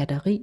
batteri.